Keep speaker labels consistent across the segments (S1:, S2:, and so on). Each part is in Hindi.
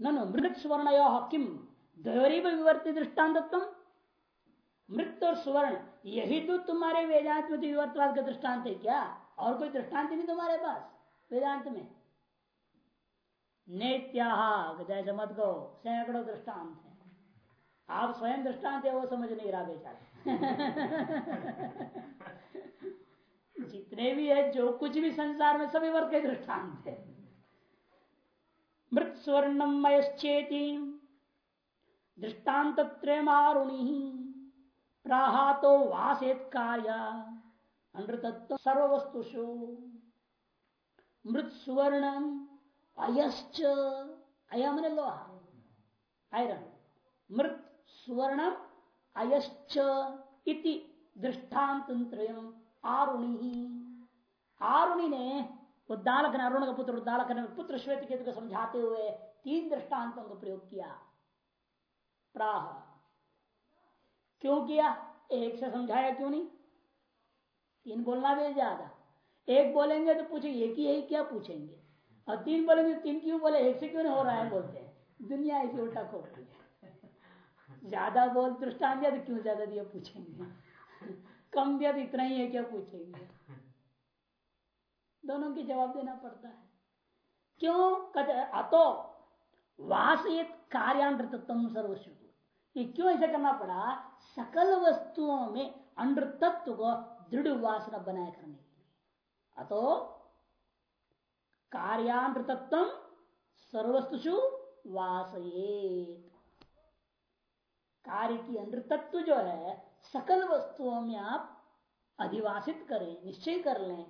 S1: ननु मृत स्वर्ण किम द्वरीब विवर्ति दृष्टान्तत्व? मृत और स्वर्ण। यही तो तुम्हारे वेदांत में विवर्तवाद का दृष्टांत है क्या? और कोई दृष्टांत नहीं तुम्हारे पास, वेदांत में? नेत्याह जैसे मत गो सैकड़ों दृष्टांत है। आप स्वयं दृष्टांत है, वो समझ नहीं रहा बेचारा। जितने भी है, जो कुछ भी संसार में सभी वर्ग के दृष्टांत है। मृत स्वर्णम मयश्चेती दृष्टांत त्रयमारुणि प्राहातो वासेत कार्य अनृतत्व सर्वस्तुषु मृत सुवर्ण अयश्च अयम लोहा आयरन। मृत सुवर्ण अयश्च इति दृष्टांत आरुणि। आरुणि ने उद्दालक ने अरुण का पुत्र उद्दालक ने पुत्र श्वेत केतु को समझाते हुए तीन दृष्टांतों का प्रयोग किया। प्राह। क्यों किया? एक से समझाया क्यों नहीं? तीन बोलना भी ज़्यादा। एक बोलेंगे तो पूछे, एक ही यही क्या पूछेंगे? और तीन बोलेंगे तो तीन क्यों बोले? एक से क्यों नहीं हो रहा है बोलते हैं? दुनिया ऐसी उल्टा है। ज़्यादा बोल दृष्टान दिया तो क्यों ज़्यादा दिया पूछेंगे? कम दिया तो इतना ही है, क्या पूछेंगे? दोनों की जवाब देना पड़ता है। क्यों? कहते अतो वासित कार्यानृतत्व सर्वस्व ये क्यों ऐसा करना पड़ा? सकल वस्तुओं में अनृतत्व को दृढ़ वासना बनाए करने के लिए। अतो कार्यानृतत्व सर्वस्तुषु वासयेत। कार्य की अनृतत्व जो है, सकल वस्तुओं में आप अधिवासित करें, निश्चय कर लें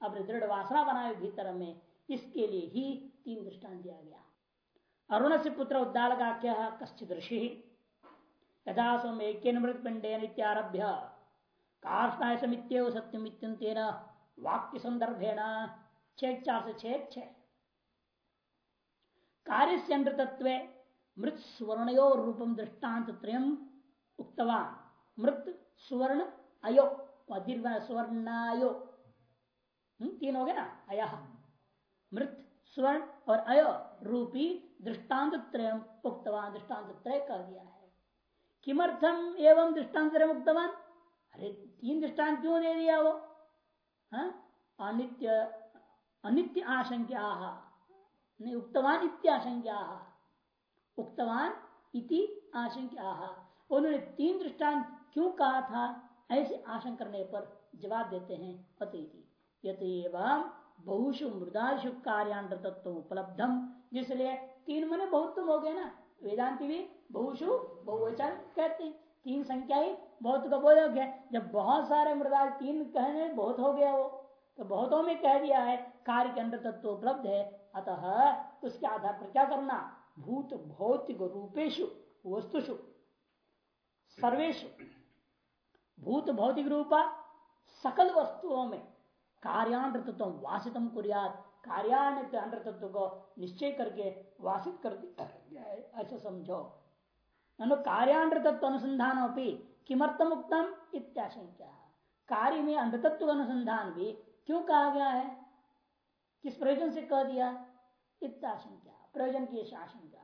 S1: अपने दृढ़ वासना बनाए भीतर में इसके लिए ही तीन दृष्टान दिया गया। अरुण से पुत्र उद्दाल का उद्दालकाख्य कश्चित ऋषि यथा सोमेक्यन मृत पिंडेन इत्यारभ्य कार्षणाय समित्य सत्यमित्यंतेन वाक्य संदर्भेण छेद चार से छेद छ कार्य से अनृतत्व मृत सुवर्णयो रूपम दृष्टांत त्रयम उक्तवान। मृत सुवर्ण अयो दीर्घ सुवर्णायो तीन हो गया ना? अय। मृत, स्वर्ण और अय रूपी दृष्टांत त्रय उक्तवान, दृष्टांत त्रय कह दिया है। किमर्थम एवं दृष्टांत उक्तवान? अरे, तीन दृष्टांत क्यों दे दिया वो? अनित्य अनित्य आशंका नहीं, उक्तवान इत्याशंका उक्तवान इति आशंका उन्होंने तीन दृष्टांत क्यों कहा था? ऐसे आशंक करने पर जवाब देते हैं बहुशु मृदाशु कार्यांड तत्व उपलब्धम। जिसलिए तीन मने बहुत तुम हो गए ना। वेदांति भी बहुशु बहुवचन कहते। हैं तीन संख्या ही बहुत का बोध हो गया। जब बहुत सारे मृदा तीन कहने बहुत हो गया वो तो बहुतों में कह दिया है, कार्य के अंदर तत्व उपलब्ध है। अतः उसके आधार पर क्या करना? भूत भौतिक रूपेशु वस्तुषु सर्वेशु भूत भौतिक रूपा सकल वस्तुओं में कार्यानृतत्व वासितम कुरियात। कार्यान्वित तत्व को निश्चय करके वासित कर दिया ऐसा समझो। ननु कार्यानृतत्व अनुसंधान किमर्थम उत्तम इत्याशंका कार्य में अनृतत्व अनुसंधान भी क्यों कहा गया है? किस प्रयोजन से कह दिया? इत्याशंका प्रयोजन की आशंका।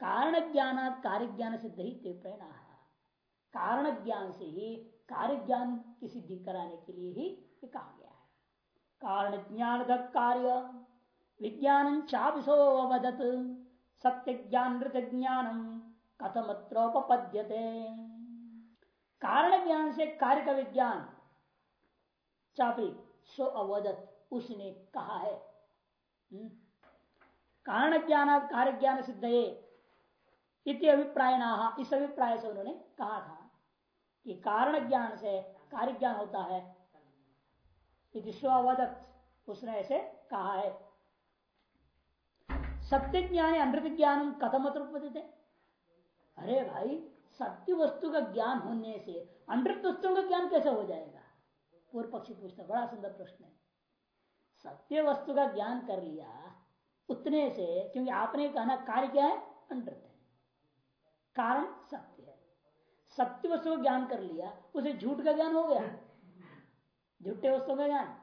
S1: कारण ज्ञान कार्य ज्ञान सिद्ध ही प्रेरणा। कारण ज्ञान से ही कार्य ज्ञान की सिद्धि कराने के लिए ही कहा गया कारण ज्ञान कार्य विज्ञान चापिसोवदत सत्य ज्ञान ज्ञानम कथमत्रोपद्यते कारण ज्ञान से कार्य का विज्ञान चापी सो अवदत, उसने कहा है। हम्म। कारण ज्ञान कार्य ज्ञान सिद्ध अभिप्राय इस अभिप्राय से उन्होंने कहा था कि कारण ज्ञान से कार्य ज्ञान होता है। स्वदत्त उसने ऐसे कहा है। सत्य ज्ञान अनृत ज्ञान कथम अरे भाई, सत्य वस्तु का ज्ञान होने से अनृत वस्तु का ज्ञान कैसे हो जाएगा? पूर्व पक्षी पूछता, बड़ा सुंदर प्रश्न है। सत्य वस्तु का ज्ञान कर लिया उतने से, क्योंकि आपने कहना कार्य क्या है? अनृत है। कारण सत्य है। सत्य वस्तु का ज्ञान कर लिया, उसे झूठ का ज्ञान हो गया। झूठे वस्तु का ज्ञान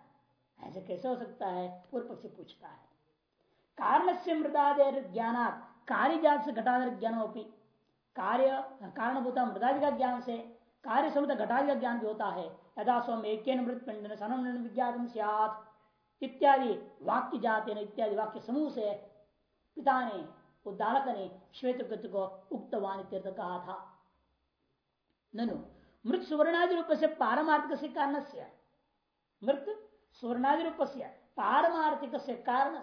S1: ऐसे कैसे हो सकता है? पूर्व पक्ष पूछता है। कारण से मृदादेर ज्ञान कार्य जात से घटाधर ज्ञान होती कार्य कारणभूता मृदादि का ज्ञान से कार्य समुद्र घटादि का ज्ञान भी होता है। यदा स्वम एक मृत पिंड विज्ञातम सियात। इत्यादि वाक्य जाते इत्यादि वाक्य समूह से पिता ने उद्दालक ने श्वेत को उक्तवान कहा था। ननु, मृत सुवर्णादि रूप से पारमार्थिक से कारण से मृत सुवर्णादि रूप से पारमार्थिक से। कारण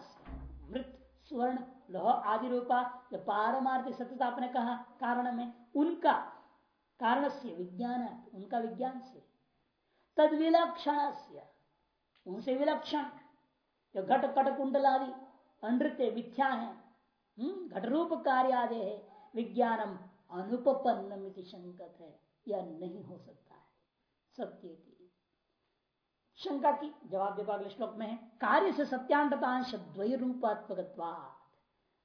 S1: मृत सुवर्ण लोह आदि रूपा जो पारमार्थिक सत्यता आपने कहा कारण में उनका कारण से विज्ञान उनका विज्ञान से। तद विलक्षण उनसे विलक्षण जो घट कट कुंडल आदि अनृत्य मिथ्या है हम्म, घट रूप कार्य आदि है विज्ञानम अनुपन्नम शंकत है यह नहीं हो सकता है। सत्य शंका की, जवाब देखो अगले श्लोक में है, कार्य से सत्यांततांश द्वय रूपात्मक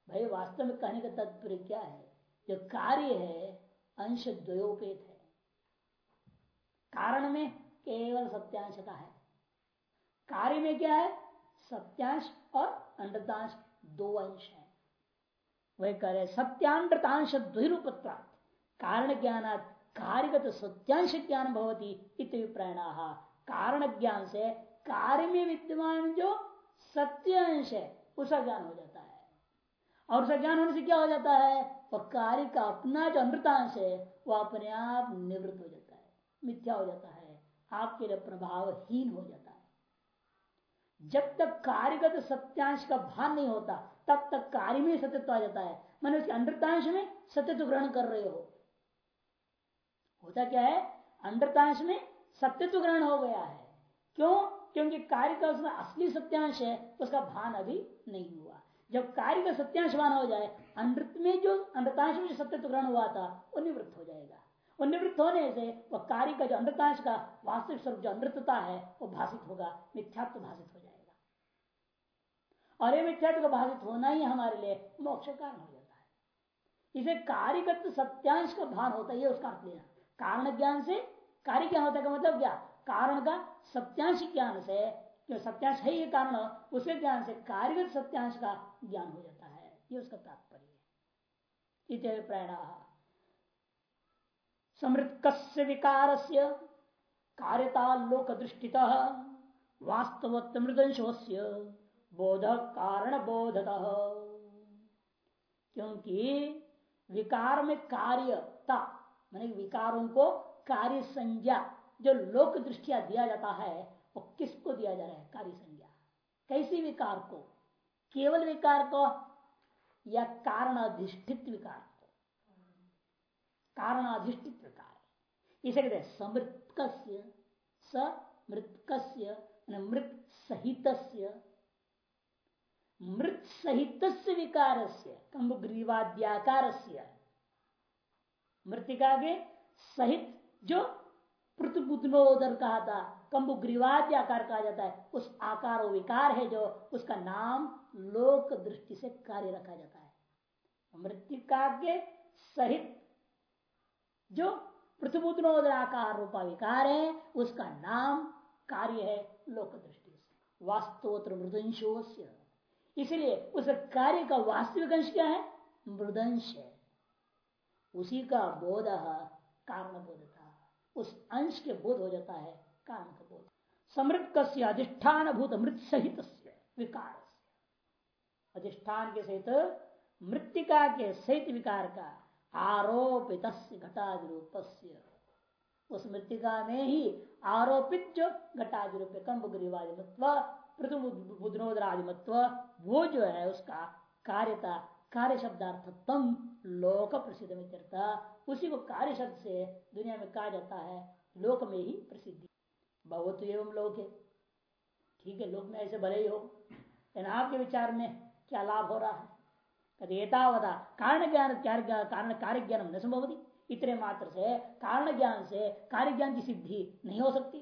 S1: भाई, वास्तव में कहने का तात्पर्य क्या है? जो कार्य है, अंश द्वयोपेत है। कारण में केवल सत्यांशता है। कार्य में क्या है? सत्यांश और अंडतांश दो अंश है। वह कह रहे सत्यांतांश द्विरूपत्वा कारण ज्ञान कार्यगत सत्यांश ज्ञान भवती इतप्रायणा कारण ज्ञान से, कार्य में विद्यमान जो सत्य अंश है, उसका ज्ञान हो जाता है। और उसका ज्ञान होने से क्या हो जाता है? वह कार्य का अपना जो अमृतांश है, वह अपने आप निवृत्त हो जाता है, मिथ्या हो जाता है, आपके लिए प्रभावहीन हो जाता है। जब तक कार्यगत सत्यांश का भान नहीं होता, तब तक कार्य में सत्यत्व आ जाता है। मैंने उसके अमृतांश में सत्यत्व ग्रहण कर रहे हो। होता क्या है? अंडरतांश में सत्यत्व ग्रहण हो गया है। क्यों? क्योंकि कार्य का उसमें असली सत्यांश है उसका भान अभी नहीं हुआ। जब कार्य का सत्यांश भान हो जाए अमृत में जो अमृतांश में जो सत्यत्व ग्रहण हुआ था, वो निवृत्त हो जाएगा। वो निवृत्त होने से वह कार्य का जो अमृतांश का वास्तविक स्वरूप, जो अमृतता है, वो भाषित होगा, मिथ्यात्व भाषित हो जाएगा। और ये मिथ्यात्व का भाषित होना ही हमारे लिए मोक्ष कारण हो जाता है। इसे कार्यगत सत्यांश का भान होता है ये उसका अर्थ लेना कारण ज्ञान से कार्य क्या होता है मतलब क्या? कारण का सत्यांश ज्ञान से, जो सत्यांश है ये कारण, उसके ज्ञान से कार्यगत सत्यांश का ज्ञान हो जाता है। ये उसका तात्पर्य है। प्रेरणा समृत विकार से कार्यता लोक दृष्टि वास्तव मृदंशोस्य बोध कारण बोधत क्योंकि विकार में कार्यता मैंने विकारों को कार्य संज्ञा जो लोक दृष्टिया दिया जाता है, वो किसको दिया जा रहा है? कार्य संज्ञा कैसी विकार को? केवल विकार को या कारण अधिष्ठित विकार को? कारण अधिष्ठित विकार। इसे कहते हैं समृतक समृतक मृत सहित मृत सहित विकार से कम्बुग्रीवाद्याकार मृतिका के सहित जो पृथुबुद्धनोदर कहा था, कंबु ग्रीवाद्य आकार कहा जाता है, उस आकार विकार है जो उसका नाम लोक दृष्टि से कार्य रखा जाता है। मृतिका के सहित जो पृथ्वुद्नोदर आकार रूपा विकार है, उसका नाम कार्य है लोक दृष्टि से। वास्तवोत्र मृदंशो इसलिए उस कार्य का वास्तविक अंश क्या है? मृदंश है। उसी का बोध कारण बोध उस अंश के बोध हो जाता है कारण का बोध। समृत कस्य अधिष्ठान भूत मृत सहित विकार अधिष्ठान के सहित मृतिका के सहित विकार का आरोपित घटादि रूप उस मृतिका में ही आरोपित जो घटादि रूप कंभ ग्रीवादिमत्व पृथुबुद्रोदरादिमत्व वो जो है उसका कार्यता कार्य शब्दार्थ तम लोक प्रसिद्ध में उसी को कार्य शब्द से दुनिया में कहा जाता है, लोक में ही प्रसिद्धि। बहुत एवं लोक है। ठीक है, लोक में ऐसे भले ही हो, लेकिन आपके विचार में क्या लाभ हो रहा है? कभी कारण ज्ञान कारण कार्य ज्ञान न संभव इतने मात्र से कारण ज्ञान से कार्य ज्ञान की सिद्धि नहीं हो सकती।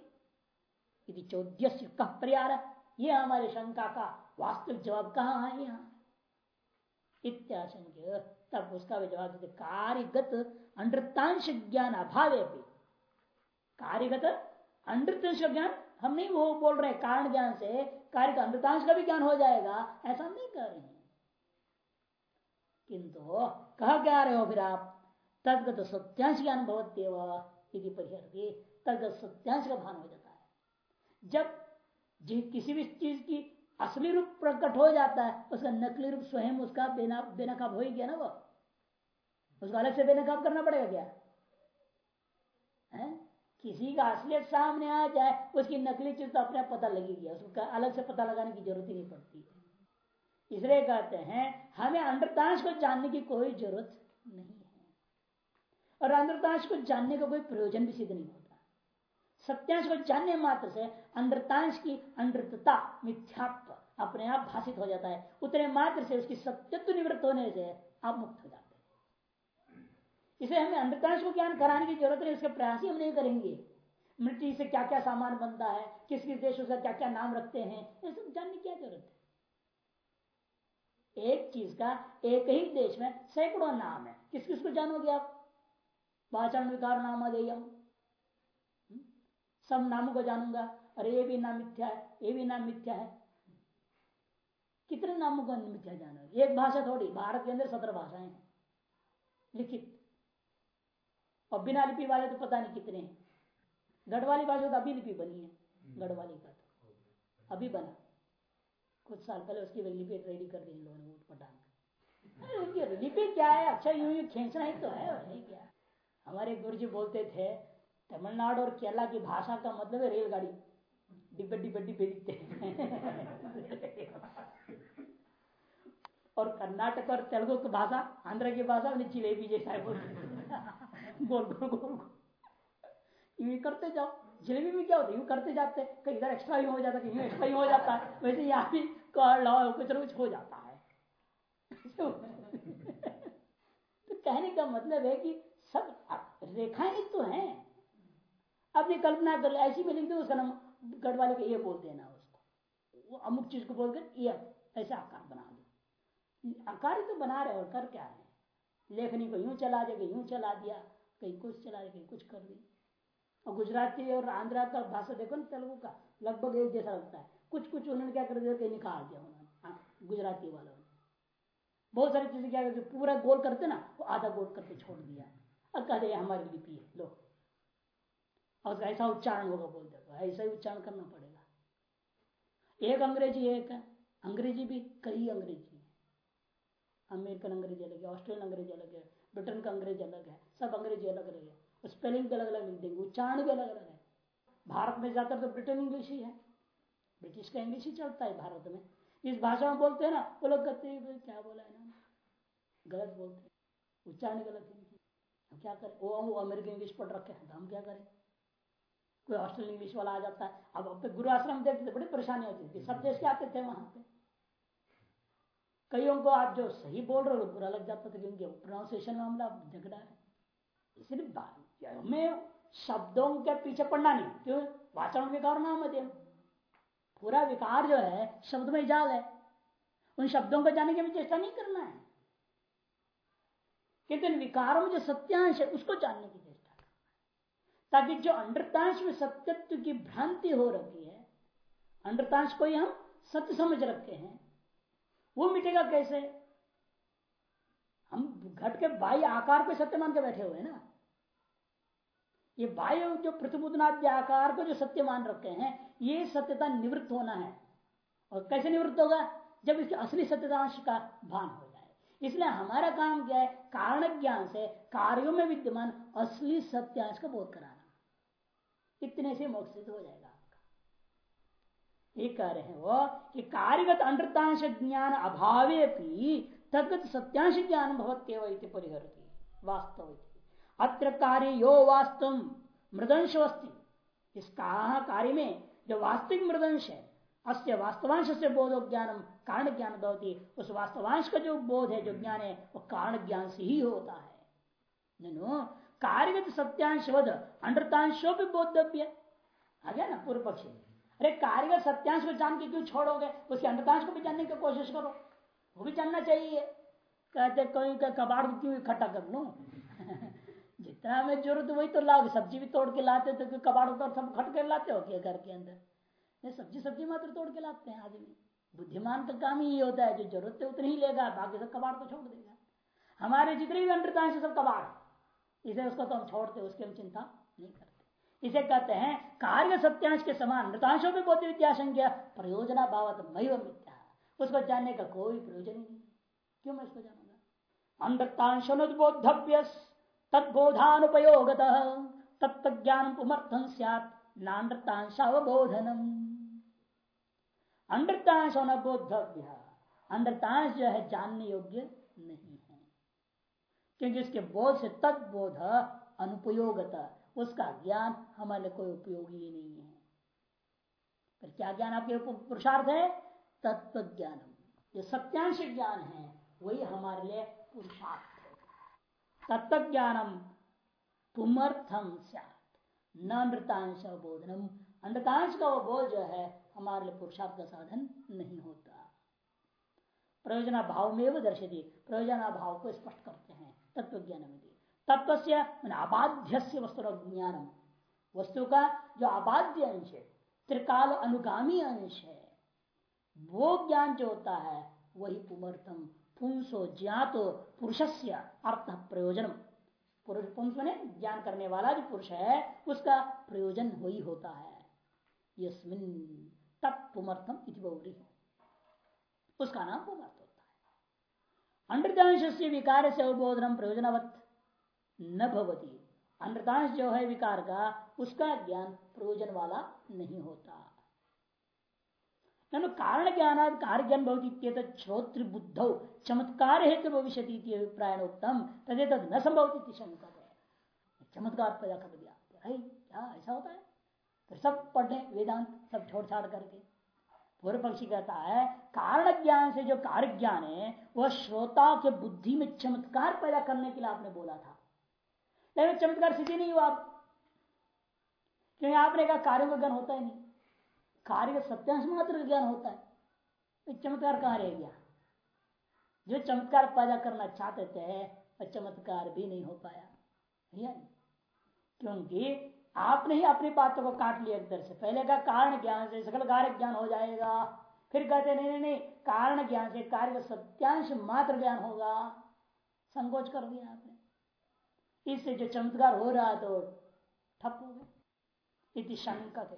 S1: यदि चौद्य कह परिहार। ये हमारे शंका का वास्तविक जवाब कहाँ है यहाँ? इत्याशंक्य। तब उसका भी जवाब कार्यगत अंडृतांश ज्ञान अभाव कार्यगत अंडृतांश ज्ञान हम नहीं वो बोल रहे कारण ज्ञान से कार्य का अमृतांश का भी ज्ञान हो जाएगा, ऐसा नहीं कर रहे हैं। किंतु कहा क्या रहे हो फिर आप? तदगत सत्यांश ज्ञान भवत्यव परिहर तदगत सत्यांश का भान हो जाता है। जब किसी भी चीज़ की असली रूप प्रकट हो जाता है, उसका नकली रूप स्वयं उसका बेना बेनकाब हो ही गया ना वो। उसको अलग से बेनकाब करना पड़ेगा क्या? है? किसी का असलियत सामने आ जाए, उसकी नकली चीज़ तो अपने पता लगेगी। उसको अलग से पता लगाने की ज़रूरत ही नहीं पड़ती। इसलिए कहते हैं, हमें अंडरतांश को जानने की कोई ज़रूरत नहीं है। और अंडरतांश को जानने का कोई प्रयोजन भी सिद्ध नहीं होता। सत्यांश को जानने मात्र से अंडरतांश की अंडृतता मिथ्यात्व अपने आप भाषित हो जाता है। उतने मात्र से उसकी सत्यत्व निवृत्त होने से आप मुक्त हो जाते इसे हमें अंडरतांश को ज्ञान कराने की ज़रूरत नहीं, इसके प्रयास ही हम नहीं करेंगे। मिट्टी से क्या क्या सामान बनता है किस किस देशों से क्या क्या नाम रखते हैं, ये सब जानने की क्या ज़रूरत है? एक चीज़ का, एक ही देश में सैकड़ों नाम है। किस किस को जानोगे आप? वाचन विकार नाम दे सब नामों को जानूँगा। अरे, ये भी नाम मिथ्या है, ये भी नाम मिथ्या है। कितने नामों को मिथ्या जानो? एक भाषा थोड़ी, भारत के अंदर सत्रह भाषाएँ हैं। लिखित। और बिना लिपि वाले तो पता नहीं कितने हैं। गढ़वाली भाषा तो अभी लिपि बनी है गढ़वाली का तो। अभी बना। कुछ साल पहले उसकी लिपि रेडी कर दी लोगों ने पटांग लिपि क्या है? अच्छा यूँ यूँ खींचना ही तो है और नहीं क्या? हमारे गुरु जी बोलते थे तमिलनाडु और केरला की भाषा का मतलब है रेलगाड़ी। डिब्बे डिब्बे डिब्बे दिखते और कर्नाटक और तेलुगु की भाषा, आंध्र की भाषा जिलेबी जैसा है गोल गोल गोल यूँ करते जाओ। जिलेबी में क्या होता है? यूँ करते जाते कहीं इधर एक्स्ट्रा ही हो जाता कहीं एक्स्ट्रा ही हो जाता है। वैसे यहाँ भी कुछ कुछ हो जाता है। तो कहने का मतलब है कि सब रेखाएँ तो हैं। अपनी कल्पना कर ले, ऐसी में लिख दो, उसका नाम गढ़वाले के ये बोल देना उसको। वो अमुक चीज़ को बोलकर ये ऐसा आकार बना आकार तो बना रहे और कर क्या रहे लेखनी को यूँ चला दे यूँ चला दिया कहीं कुछ चला दे कहीं कुछ कर दी। और गुजराती और आंध्रा का भाषा देखो ना तेलुगु का लगभग एक जैसा लगता है। कुछ कुछ उन्होंने क्या कर दिया कहीं निकाल दिया उन्होंने हाँ, गुजराती वालों ने। बहुत सारी चीज़ें क्या करते पूरा गोल करते ना वो आधा गोल करके छोड़ दिया। और कहते हमारी लिपि है लो। और ऐसा उच्चारण होगा बोल देगा ऐसा ही उच्चारण करना पड़ेगा। एक अंग्रेज़ी एक अंग्रेज़ी भी कई अंग्रेज़ी अमेरिकन अंग्रेज़ी अलग है, ऑस्ट्रेलियन अंग्रेज़ी अलग है, ब्रिटेन का अंग्रेज़ी अलग है, सब अंग्रेज़ी अलग अलग है। स्पेलिंग भी अलग अलग लिख देंगे, उच्चारण भी अलग अलग है। भारत में ज़्यादातर तो ब्रिटेन इंग्लिश ही है। ब्रिटिश का इंग्लिश ही चलता है भारत में। इस भाषा में बोलते हैं ना वो लोग कहते हैं क्या बोला है ना गलत बोलते हैं। उच्चारण गलत है क्या करें? वो वो अमेरिकन इंग्लिश पढ़ रखे हैं तो हम क्या करें? कोई हॉस्टल इंग्लिश वाला आ जाता है। अब अब गुरु आश्रम देखते थे, बड़ी परेशानी होती थी। सब देश के आते थे वहाँ पे। कईयों को आप जो सही बोल रहे हो बुरा लग जाता था क्योंकि प्रोनाउंसिएशन मामला झगड़ा है। इसलिए हमें शब्दों के पीछे पड़ना नहीं क्यों वाचन विकार नाम है पूरा विकार जो है, शब्द में जाल है। उन शब्दों को जाने की हमें चेष्टा नहीं करना है। किंतु विकारों में जो सत्यांश है, उसको जानने की चेष्टा करना ताकि जो अंडरतांश में सत्यत्व की भ्रांति हो रखी है अंडरतांश को ही हम सत्य समझ रखे हैं वो मिटेगा कैसे? हम घट के बाह्य आकार को सत्य मान के बैठे हुए ना। ये बाह्य जो प्रतिबुद्धनाद्य आकार को जो सत्य मान रखे हैं, ये सत्यता निवृत्त होना है। और कैसे निवृत्त होगा? जब इसके असली सत्यतांश का भान हो जाए। इसलिए हमारा काम क्या है? कारण ज्ञान से कार्यों में विद्यमान असली सत्यांश का बोध कराना। इतने से मोक्ष हो जाएगा। ये कह रहे हैं वो कि कार्यगत अंडतांश ज्ञान अभावे भी तदगत सत्यांश ज्ञान भवत्यव परिहरती, वास्तव अत्र कार्य यो वास्तव मृदंश अस्ति इस कार्य में जो वास्तविक मृदंश है, अस्य वास्तवांश से बोधो ज्ञानम कारण ज्ञान भवती, उस वास्तवांश का जो बोध है, जो ज्ञान है, वो कारण ज्ञान से ही होता है। कार्यगत सत्यांशवद अंडतांशो भी बोधव्य आ गया ना, पूर्व पक्षी। अरे कार्यगत सत्यांश को जान के क्यों छोड़ोगे? उसके अंडतांश को भी जानने की कोशिश करो। वो भी जानना चाहिए। कहते कोई का कबाड़ क्यों इकट्ठा कर? लू जितना हमें ज़रूरत वही तो लाओ। सब्ज़ी भी तोड़ के लाते तो कबाड़ उतर सब खट कर लाते हो क्या घर के अंदर? सब्ज़ी सब्ज़ी मात्र तोड़ के लाते हैं आदमी बुद्धिमान का काम ही होता है, जो ज़रूरत है उतनी ही लेगा, बाकी सब कबाड़ को छोड़ देगा। हमारे जितने भी अंडरतांश सब कबाड़। इसे उसको तो हम छोड़ते, उसकी हम चिंता नहीं करते। इसे कहते हैं कार्य सत्यांश के समान नृतांशों में बोध विद्या संज्ञा प्रयोजना भावत मई मिथ्या। उसको जानने का कोई प्रयोजन ही नहीं। क्यों मैं इसको जानूँगा? अनृतांशोद्बोधव्य तदबोधानुपयोगत तत्व ज्ञान पुमर्थन सियात नानृतांशावबोधनम अनृतांश बोधव्य अनृतांश जो है जानने योग्य नहीं है। क्योंकि उसके बोध से तत्बोध अनुपयोगता उसका ज्ञान हमारे कोई उपयोगी ही नहीं है। फिर क्या ज्ञान आपके पुरुषार्थ है? तत्व ज्ञान जो सत्यांश ज्ञान है, वही हमारे लिए पुरुषार्थ है। तत्व ज्ञानम पुमर्थम न नृतांश बोधनम अनृतांश का वो बोध जो है, हमारे लिए पुरुषार्थ का साधन नहीं होता। प्रयोजना भाव में वो दर्शती प्रयोजना भाव को स्पष्ट करते हैं। तत्व ज्ञान तत्व से अबाध्य वस्तु ज्ञानम वस्तु का जो अबाध्य अंश है, त्रिकाल अनुगामी अंश है, वो ज्ञान जो होता है, वही पुमर्थम पुंसो ज्ञातो पुरुष अर्थ प्रयोजनम। पुरुष पुंस ने ज्ञान करने वाला जो पुरुष है, उसका प्रयोजन वही होता है। यस्मिन तत्पुमर्थम इति उसका नाम पुमर्थ अनृतांश से विकार से अवबोधन प्रयोजनवत। न भवती। अनृतांश जो है विकार का, उसका ज्ञान प्रयोजन वाला नहीं होता। कारण ज्ञान कार्य ज्ञान बहुत श्रोत्र बुद्ध चमत्कार हेतु भविष्य अभिप्राय उत्तम तदे तद न संभव शंका है चमत्कार पैदा कर दिया। क्या ऐसा होता है? फिर सब पढ़े वेदांत सब छोड़ छाड़ करके। पूर्व पक्षी कहता है, कारण ज्ञान से जो कार्य ज्ञान है, वह श्रोता के बुद्धि में चमत्कार पैदा करने के लिए आपने बोला था। लेकिन चमत्कार सिद्धि नहीं हुआ आप। क्योंकि आपने कहा कार्य का ज्ञान होता ही नहीं। कार्य का सत्यांश मात्र ज्ञान होता है। चमत्कार कहाँ रह गया? जो चमत्कार पैदा करना चाहते थे, वह चमत्कार भी नहीं हो पाया। क्योंकि आपने ही अपनी बातों को काट लिया एकदर से। पहले का कारण ज्ञान से, सकल कार्य ज्ञान हो जाएगा। फिर कहते, नहीं नहीं नहीं, कारण ज्ञान से कार्य का सत्यांश मात्र ज्ञान होगा। संकोच कर दिया आपने। इससे जो चमत्कार हो रहा तो ठप हो गए इति शंकत।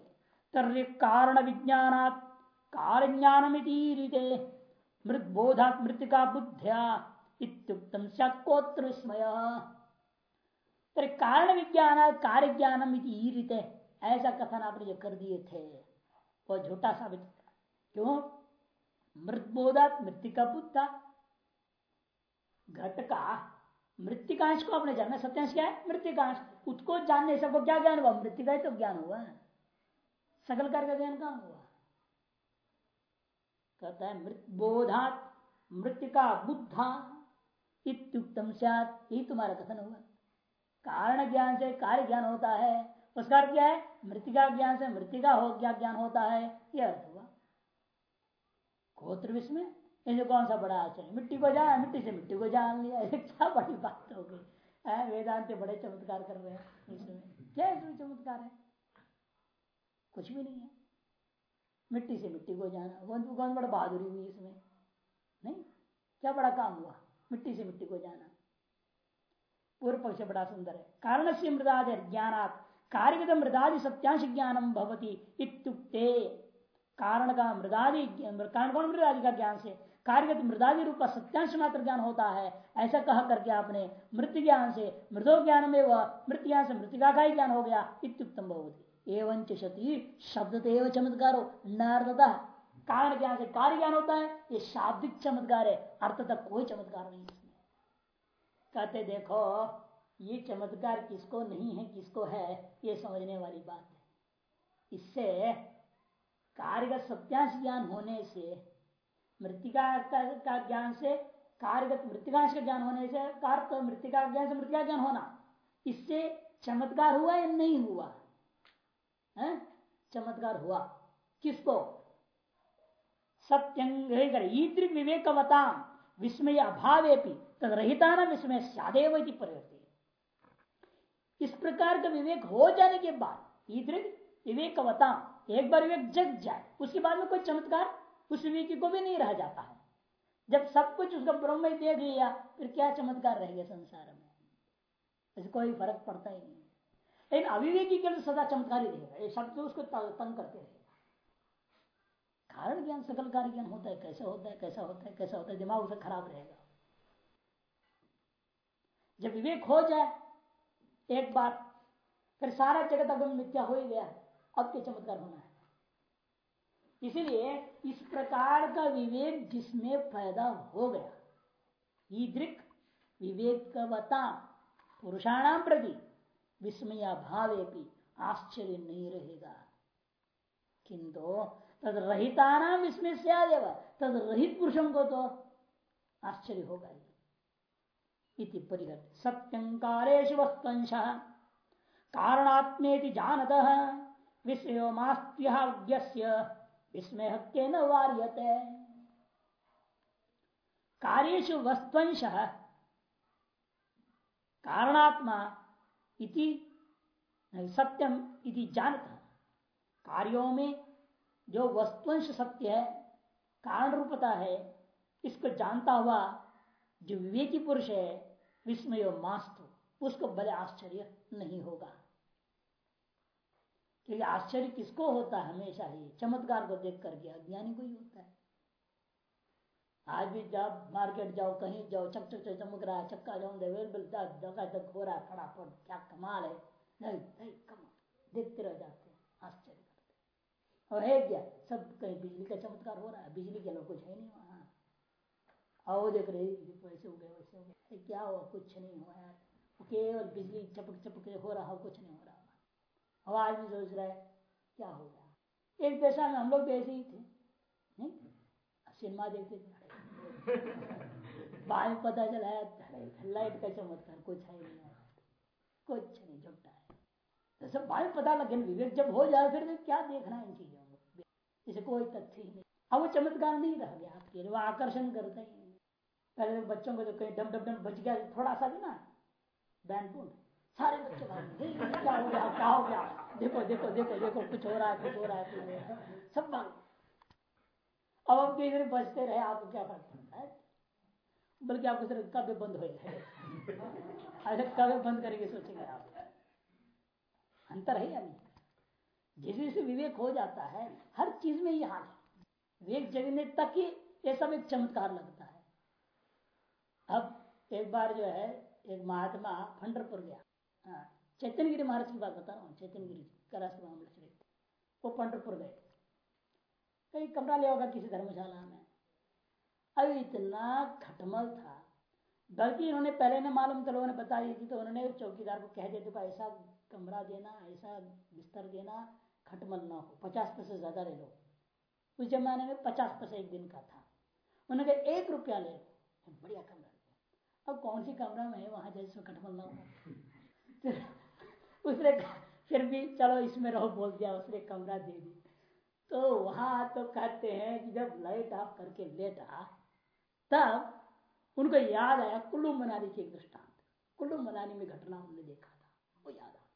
S1: तर्य कारण विज्ञान कार्य ज्ञान मृत बोधात मृतिका बुद्ध्या इत्युक्तम सकोत्र विस्मय फिर कारण विज्ञान कार्य ज्ञानम ईरित ऐसा कथन आपने जो कर दिए थे वह झूठा साबित होता क्यों? मृतबोधात मृतिका बुद्धा घट का मृतिकांश को आपने जानना सत्यांश क्या है? मृतिकांश उसको जानने से क्या ज्ञान हुआ? मृतिका ही तो ज्ञान हुआ। सकल कार्य का ज्ञान कहा हुआ? कहता है, मृत बोधात मृतिका बुद्धा इत्युक्तम यही तुम्हारा कथन हुआ। कारण ज्ञान से कार्य ज्ञान होता है उसका क्या है? मृतिका ज्ञान से मृतिका हो क्या ज्ञान होता है। यह अर्थ हुआ। गोत्र विस्मय। इसे कौन सा बड़ा आचरण मिट्टी को जान, मिट्टी से मिट्टी को जान लिया। क्या बड़ी बात हो गई। वेदांत बड़े चमत्कार कर रहे हैं इसमें। क्या इसमें चमत्कार है? कुछ भी नहीं है। मिट्टी से मिट्टी को जाना। कौन कौन बड़ा बहादुरी हुई इसमें? नहीं। क्या बड़ा काम हुआ? मिट्टी से मिट्टी को जाना। पूर्व पक्ष बड़ा सुंदर है। कारण से मृदादि ज्ञानात। कार्य मृदादि सत्यांश ज्ञानम भवती इत्युक्ते। कारण का मृदादि कारण कौन मृदादि का ज्ञान से? कार्य मृदादि रूप का सत्यांश मात्र ज्ञान होता है। ऐसा कह करके आपने मृत्यु ज्ञान से मृदो ज्ञान में वह मृत्यु ज्ञान से मृतिका का ही ज्ञान हो गया इत्युक्तम भवती। एवं चति शब्द चमत्कारो नार्थता कारण ज्ञान से कार्य ज्ञान होता है? ये शाब्दिक चमत्कार है अर्थ तक कोई चमत्कार नहीं कहते देखो, ये चमत्कार किसको नहीं है, किसको है, ये समझने वाली बात है। इससे कार्यगत सत्यांश ज्ञान होने से मृतिका का ज्ञान से कार्यगत, मृतिकांश का ज्ञान होने से कार तो मृतिका ज्ञान से मृतिका ज्ञान होना। इससे चमत्कार हुआ या नहीं हुआ? है? चमत्कार हुआ। किसको? सत्यंग विवेकवता विस्मय अभावे तद रहिता न विस्मय सदैव परिवर्तित। इस प्रकार का विवेक हो जाने के बाद ईदृग विवेकवता, एक बार विवेक जग जाए, उसके बाद में कोई चमत्कार उस विवेकी को भी नहीं रह जाता है। जब सब कुछ उसका ब्रह्म ही देख लिया, फिर क्या चमत्कार रहेगा संसार में? ऐसे कोई फ़र्क पड़ता ही नहीं। लेकिन अविवेकी के लिए सदा चमत्कार रहेगा। ये शब्द उसको तंग करते रहेगा। कारण ज्ञान, सकल कार्य ज्ञान होता है। कैसे होता है, कैसा होता है, कैसा होता है, दिमाग उसे खराब रहेगा। जब विवेक हो जाए, एक बार, फिर सारा जगत अगम मिथ्या हो ही गया, अब के चमत्कार होना है? इसलिए इस प्रकार का विवेक जिसमें पैदा हो गया। ईदृक विवेकवता पुरुषाणाम प्रति विस्मया भावे भी आश्चर्य नहीं रहेगा। किंतु तद रहिता नाम इसमें से तद रहित पुरुषों को तो आश्चर्य होगा इति परिहत सत्यंकारेश वस्तुंश कारणात्मेति जानत विषयोमास्त्य विस्मय के न वार्यते कार्येशु वस्तुंश कारणात्मा इति सत्यम इति जानता। कार्यों में जो वस्तुंश सत्य है कारण रूपता है, इसको जानता हुआ जो विवेकी पुरुष है, विस्मय मास्तु, उसको बड़े आश्चर्य नहीं होगा। क्योंकि आश्चर्य किसको होता है? हमेशा ही। चमत्कार को देख करके अज्ञानी को ही होता है। आज भी जब मार्केट जाओ, कहीं जाओ, चक चक चमक रहा है, चक्का तक हो रहा है, फटाफट, क्या कमाल है। नहीं नहीं, कमाल। देखते रह जाते हैं, आश्चर्य करते और है क्या? सब कहीं बिजली का चमत्कार हो रहा है, बिजली के लोग कुछ है नहीं वहाँ। आओ देख रहे वैसे हो गए वैसे हो गए क्या हुआ? कुछ नहीं हुआ यार। केवल बिजली चपक चपक हो रहा कुछ नहीं हो रहा। अब आदमी सोच रहा है, क्या हो गया एक पैसा में हम लोग भी ऐसे ही थे, नहीं? सिनेमा देखते थे। बाद में पता चला, लाइट का चमत्कार, कुछ है नहीं। कुछ नहीं झुकता है। तो सब बाद पता लगे, विवेक जब हो जाए, फिर क्या देखना है इन चीज़ों को? इसे कोई तथ्य ही नहीं। अब वो चमत्कार नहीं रह गया आपके वो आकर्षण करता ही पहले बच्चों को जो कहीं डम डम डम बच गया, थोड़ा सा भी ना बैंड सारे बच्चे क्या हो गया, क्या हो गया? देखो देखो देखो देखो, कुछ हो रहा है, कुछ हो रहा है सब भाग अब हम किसी बचते रहे, आपको क्या फ़र्क पड़ता है? बल्कि आपको सिर्फ़ कब बंद हो जाए ऐसे कब बंद करेंगे, सोचेंगे आप। अंतर है या नहीं? जिस जैसे विवेक हो जाता है, हर चीज़ में ये हाल है। विवेक जगने तक ही ये सब एक चमत्कार लगता है। अब एक बार जो है, एक महात्मा पंडरपुर गया। हाँ, चैतनगिरी महाराज की बात बता रहा हूँ चैतनगिरी करास वो पंडरपुर गए कहीं कमरा लिया होगा किसी धर्मशाला में अब इतना खटमल था बल्कि इन्होंने पहले ने मालूम तो लोगों ने बता दी थी तो उन्होंने चौकीदार को कह दिया था ऐसा कमरा देना ऐसा बिस्तर देना खटमल ना हो पचास पैसे ज़्यादा ले लो उस जमाने में पचास पैसे एक दिन का था उन्होंने कहा एक रुपया ले लो बढ़िया कमरा अब कौन सी कमरा में है वहाँ जैसे खटमल ना हो उसने फिर भी चलो इसमें रहो बोल दिया, उसने कमरा दे दी तो वहाँ तो कहते हैं कि जब लाइट ऑफ़ करके लेटा, तब उनको याद आया कुल्लू मनाली की एक दृष्टांत। कुल्लू मनाली में घटना उन्होंने देखा था, वो याद आ गया।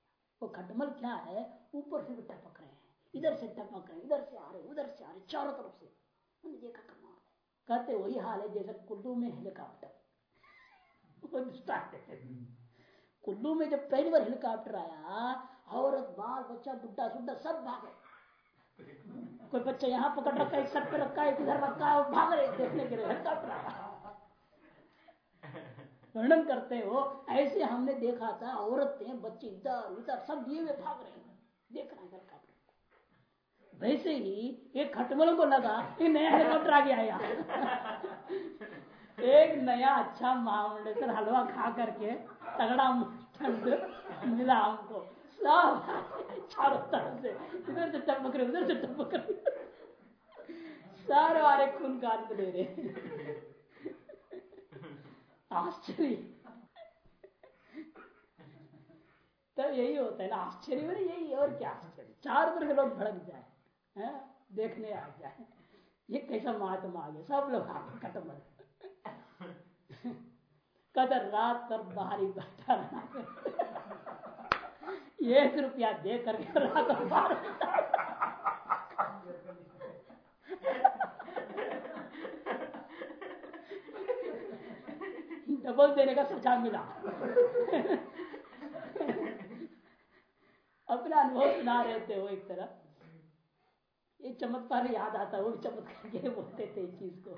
S1: वो खटमल क्या है? ऊपर से भी टपक रहे हैं, इधर से टपक रहे इधर से आ रहे उधर से आ रहे चारों तरफ़ से। उन्होंने देखा कमाल कहते वही हाल है जैसे कुल्लू में हेलीकॉप्टर। कुल्लू में जब पहली बार हेलीकॉप्टर आया, औरत, बाल, बच्चा बुढ़ा सुड्ढा सब भागे। कोई बच्चा यहाँ पकड़ रखा है सर पे रखा है इधर रखा है भाग रहे देखने के लिए हेलीकॉप्टर वर्णन करते हो, ऐसे हमने देखा था, औरतें, बच्चे इधर, उधर, सब लिए हुए भाग रहे हैं। देख रहे हेलीकॉप्टर। वैसे ही एक खटमल को लगा कि नया हेलीकॉप्टर आ गया यहाँ एक नया अच्छा महामंडल हलवा खा करके तगड़ा ठंड मिला हमको। सब चारों तरफ़ से, इधर से टपक रहे, उधर से टपक रहे। सारे वाले खून को ले रहे आश्चर्य। तब यही होता है ना, आश्चर्य में यही और क्या आश्चर्य? चार तरफ़ लोग भड़क जाए, है? देखने आ जाए। ये कैसा महात्मा आ गया, सब लोग खत्म कदर रात पर बाहरी बैठा रहा एक रुपया दे करके रात बार डबल देने का सुझाव मिला। अपना अनुभव सुना रहे थे वो एक तरह ये चमत्कार याद आता है, वो चमत्कार के बोलते थे इस चीज़ को।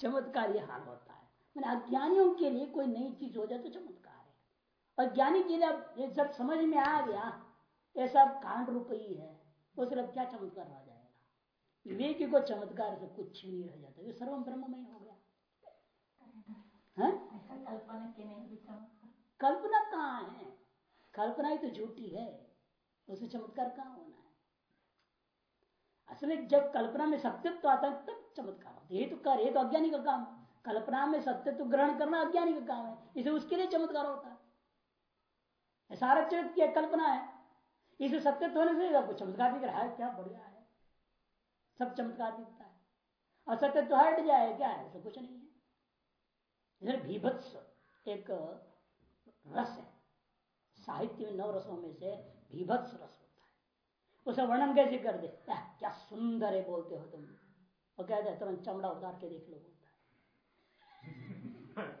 S1: चमत्कार ये हाल होता है। मैंने अज्ञानियों के लिए कोई नई चीज़ हो जाए तो चमत्कार है। और ज्ञानी के लिए ये सब समझ में आ गया ये सब कांड रूप ही है वो सिर्फ़ क्या चमत्कार रह जाएगा? विवेक को चमत्कार से कुछ नहीं रह जाता ये सर्वम ब्रह्ममय हो गया। है? कल्पना कहाँ है? कल्पना ही तो झूठी है उसे चमत्कार कहाँ होना है? असल जब कल्पना में सत्यत्व आता है तब चमत्कार होता है। ये तो कर ये तो अज्ञानी का काम कल्पना में सत्यत्व ग्रहण करना अज्ञानी का काम है। इसे उसके लिए चमत्कार होता है। सारा जगत की कल्पना है। इसे सत्यत्व होने से आपको चमत्कार दिख रहा है। क्या बढ़िया है। सब चमत्कार दिखता है। और सत्य तो हट जाए, क्या है? सब कुछ नहीं है। इधर भीभत्स एक रस है। साहित्य में नौ रसों में से भीभत्स रस होता है। उसे वर्णन कैसे कर दे? क्या सुंदर है बोलते हो तुम। और कहते हैं तुरंत चमड़ा उतार के देख लो, बोलता है।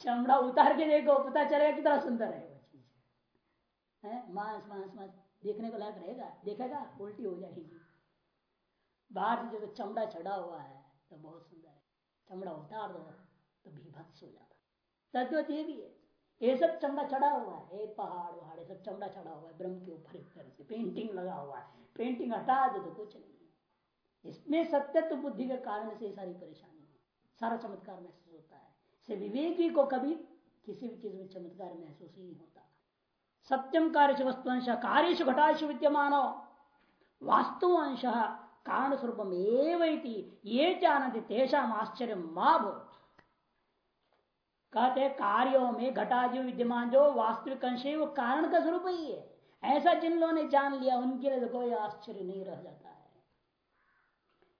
S1: चमड़ा उतार के देखो, पता चलेगा कितना सुंदर है वो चीज़। है? मांस मांस मांस। देखने को लायक रहेगा? देखेगा? उल्टी हो जाएगी। बाहर से जो चमड़ा चढ़ा हुआ है तो बहुत सुंदर है। चमड़ा उतार दो तो भीभत्स हो जाता तद्वत ये भी है। ये सब चमड़ा चढ़ा हुआ है। पहाड़, वहाड़ सब चमड़ा चढ़ा हुआ है। ब्रह्म के ऊपर एक तरह से पेंटिंग लगा हुआ है। पेंटिंग हटा दो तो कुछ नहीं। इसमें सत्य तो बुद्धि के कारण से सारी परेशानी है सारा चमत्कार महसूस होता है। से विवेकी को कभी किसी भी चीज़ में चमत्कार महसूस ही नहीं होता। सत्यम कार्य वस्तुअंश कार्यश घटाश विद्यमान। वास्तु अंश कारण स्वरूप ये जानते तेषा आश्चर्य माँ भूत कहते कार्यों में घटाजीव विद्यमान जो वास्तविक अंश है, वो कारण का स्वरूप ही है। ऐसा जिन लोगों ने जान लिया, उनके लिए तो कोई आश्चर्य नहीं रह जाता।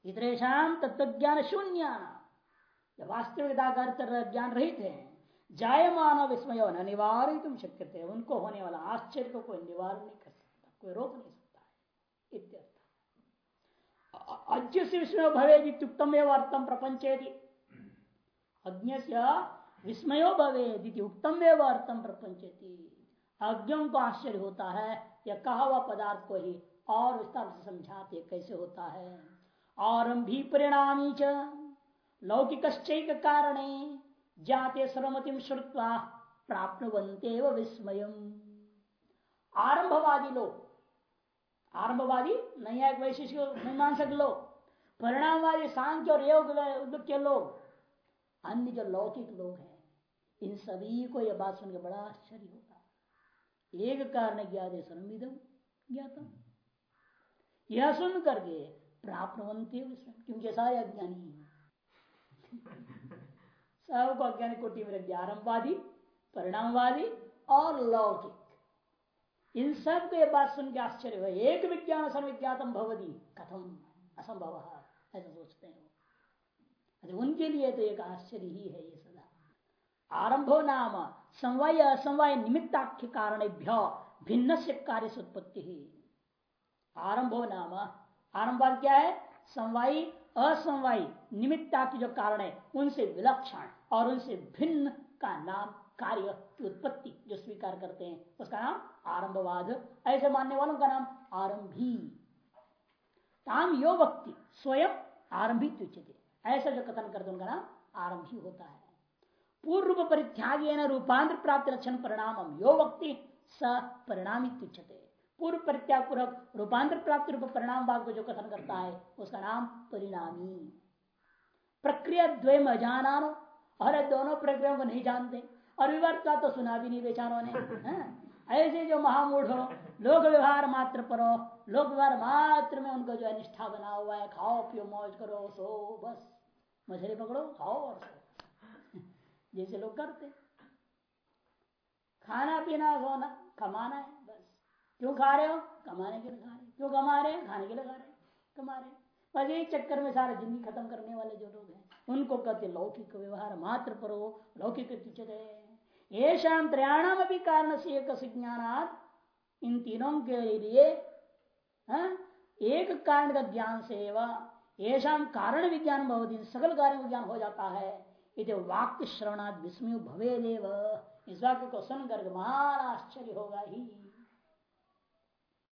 S1: इतरेशम तत्व ज्ञान शून्य वास्तविकता ज्ञान रहित है। जायमान विस्मय अनिवार्य तुम शक्य थे उनको होने वाला आश्चर्य को कोई निवारण नहीं कर सकता, कोई रोक नहीं सकता है। इत्यर्थ। अज्ञ से विस्मय भवे एवं अर्थम प्रपंचेति अज्ञ विस्मयो भवे उत्तम अर्थम प्रपंच अज्ञों को आश्चर्य होता है या कहा हुआ पदार्थ को ही और विस्तार से समझाते कैसे होता है। आरंभी परिणामी च। लौकिक कारण जाते सर्वमतिम श्रुत्वा प्राप्त विस्मय आरंभवादी लोग आरंभवादी नया वैशिष्ट मीमांसक लोग परिणामवादी सांख्य और योग के लोग अन्य जो लौकिक लोग हैं, इन सभी को यह बात सुनकर बड़ा आश्चर्य होगा। एक कारण ज्ञात सर्विदम ज्ञातम। यह सुन करके प्राप्त क्योंकि सारे अज्ञानी? है सबको अज्ञानी कोटि में रख आरंभवादी परिणामवादी और लौकिक। इन सबको बात सुन के आश्चर्य हुआ। एक विज्ञान सर्विज्ञातम भवदी कथम? असंभव। ऐसा सोचते हैं वो। उनके लिए तो एक आश्चर्य ही है ये सदा। आरंभो नाम समवाय असमवाय निमित्ताख्य कारण भिन्न से कार्य उत्पत्ति ही आरंभो नाम आरंभ क्या है? समवायी, असमवायी निमित्ताख्य जो कारण है, उनसे विलक्षण और उनसे भिन्न का नाम कार्य की उत्पत्ति जो स्वीकार करते हैं, उसका नाम आरंभवाद। ऐसे मानने वालों का नाम आरंभी। ताम यो व्यक्ति स्वयं आरंभित ऐसा जो कथन करते उनका नाम आरंभी होता है। पूर्व परित्याग रूपांतर प्राप्त लक्षण परिणाम यो व्यक्ति स परिणामी तुच्छते पूर्व परित्याग पूर्वक रूपांतर प्राप्त रूप परिणाम भाग को जो कथन करता है, उसका नाम परिणामी। प्रक्रिया द्वयम अजाना और दोनों प्रक्रियाओं को नहीं जानते। और विवर्त का तो सुना भी नहीं बेचारों ने? ऐसे जो महामूढ़ लोक व्यवहार मात्र पर, लोक व्यवहार मात्र में उनको जो है निष्ठा बना हुआ है, खाओ, पियो, मौज करो, सो, बस। मछली पकड़ो, खाओ और सो। जैसे लोग करते। खाना पीना, सोना, कमाना है। क्यों खा रहे हो? कमाने के लिए खा रहे क्यों कमा रहे खाने के लिए खा रहे कमा रहे बस एक चक्कर में सारा ज़िंदगी खत्म करने वाले जो लोग हैं, उनको कहते लौकिक व्यवहार मात्र पर हो, लौकिक ये शाम त्रयाणाम भी कारण से एक ज्ञान इन तीनों के लिए, हा? एक कारण का ज्ञान से ये शाम कारण विज्ञान बहुत सकल कार्य विज्ञान हो जाता है। इसे वाक्य श्रवणाद विस्मय भवे देव इस वाक्य को सुनकर महान आश्चर्य होगा ही।